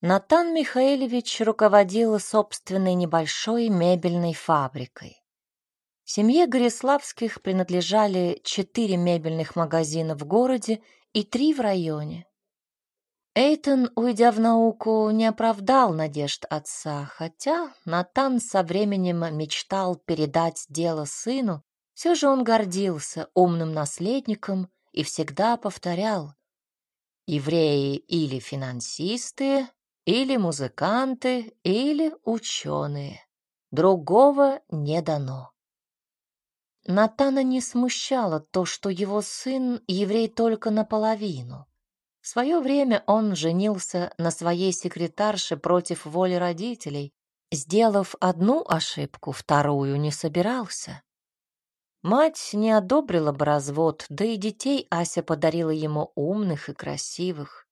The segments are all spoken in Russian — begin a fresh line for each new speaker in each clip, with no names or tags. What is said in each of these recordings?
Натан Михайлович руководил собственной небольшой мебельной фабрикой. Семье Гориславских принадлежали четыре мебельных магазина в городе и три в районе. Эйтон, уйдя в науку, не оправдал надежд отца, хотя Натан со временем мечтал передать дело сыну, все же он гордился умным наследником и всегда повторял «Евреи или финансисты, или музыканты, или ученые. Другого не дано». Натана не смущало то, что его сын еврей только наполовину. В свое время он женился на своей секретарше против воли родителей. Сделав одну ошибку, вторую не собирался. Мать не одобрила бы развод, да и детей Ася подарила ему умных и красивых.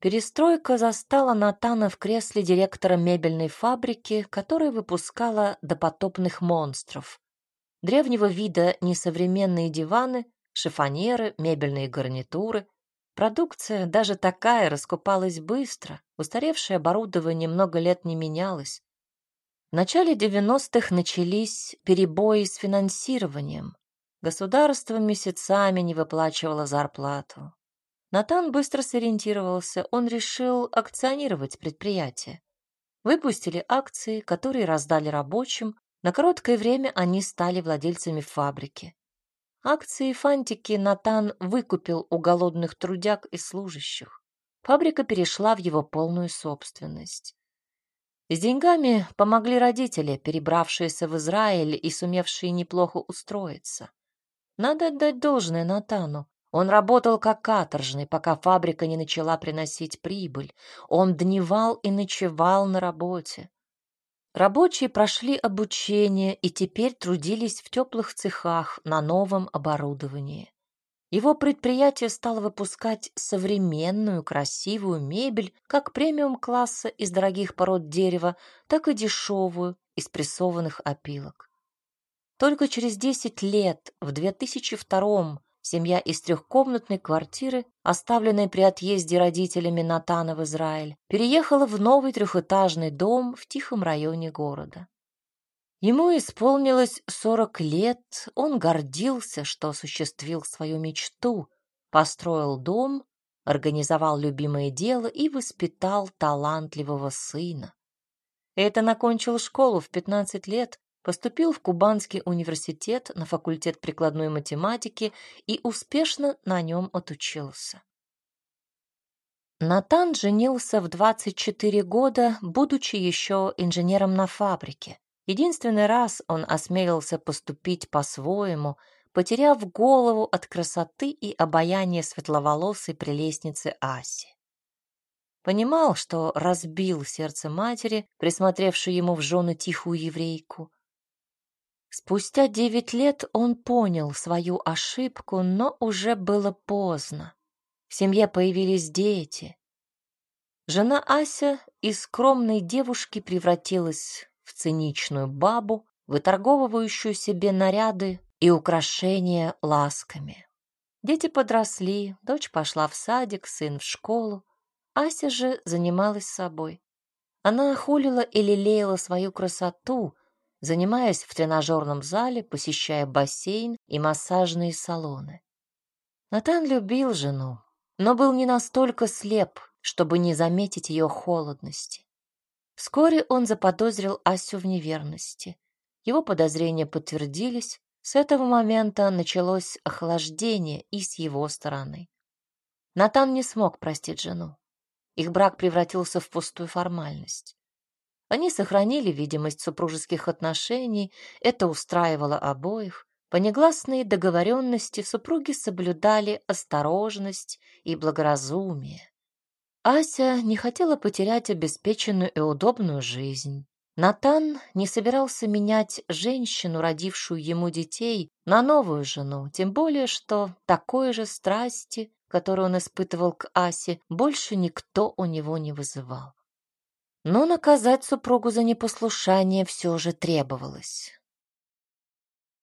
Перестройка застала Натана в кресле директора мебельной фабрики, которая выпускала допотопных монстров. Древнего вида несовременные диваны, шифонеры, мебельные гарнитуры, Продукция, даже такая, раскупалась быстро, устаревшее оборудование много лет не менялось. В начале 90-х начались перебои с финансированием. Государство месяцами не выплачивало зарплату. Натан быстро сориентировался, он решил акционировать предприятие. Выпустили акции, которые раздали рабочим, на короткое время они стали владельцами фабрики. Акции фантики Натан выкупил у голодных трудяг и служащих. Фабрика перешла в его полную собственность. С деньгами помогли родители, перебравшиеся в Израиль и сумевшие неплохо устроиться. Надо отдать должное Натану. Он работал как каторжный, пока фабрика не начала приносить прибыль. Он дневал и ночевал на работе. Рабочие прошли обучение и теперь трудились в теплых цехах на новом оборудовании. Его предприятие стало выпускать современную красивую мебель как премиум-класса из дорогих пород дерева, так и дешевую из прессованных опилок. Только через 10 лет, в 2002 Семья из трехкомнатной квартиры, оставленной при отъезде родителями Натана в Израиль, переехала в новый трехэтажный дом в тихом районе города. Ему исполнилось 40 лет, он гордился, что осуществил свою мечту, построил дом, организовал любимое дело и воспитал талантливого сына. Это окончил школу в 15 лет поступил в Кубанский университет на факультет прикладной математики и успешно на нем отучился. Натан женился в 24 года, будучи еще инженером на фабрике. Единственный раз он осмелился поступить по-своему, потеряв голову от красоты и обаяния светловолосой прелестницы Аси. Понимал, что разбил сердце матери, присмотревшей ему в жены тихую еврейку, Спустя девять лет он понял свою ошибку, но уже было поздно. В семье появились дети. Жена Ася из скромной девушки превратилась в циничную бабу, выторговывающую себе наряды и украшения ласками. Дети подросли, дочь пошла в садик, сын в школу. Ася же занималась собой. Она хулила и лелеяла свою красоту — занимаясь в тренажерном зале, посещая бассейн и массажные салоны. Натан любил жену, но был не настолько слеп, чтобы не заметить ее холодности. Вскоре он заподозрил Асю в неверности. Его подозрения подтвердились. С этого момента началось охлаждение и с его стороны. Натан не смог простить жену. Их брак превратился в пустую формальность. Они сохранили видимость супружеских отношений, это устраивало обоих. По негласной договоренности супруги соблюдали осторожность и благоразумие. Ася не хотела потерять обеспеченную и удобную жизнь. Натан не собирался менять женщину, родившую ему детей, на новую жену, тем более, что такой же страсти, которую он испытывал к Асе, больше никто у него не вызывал. Но наказать супругу за непослушание все же требовалось.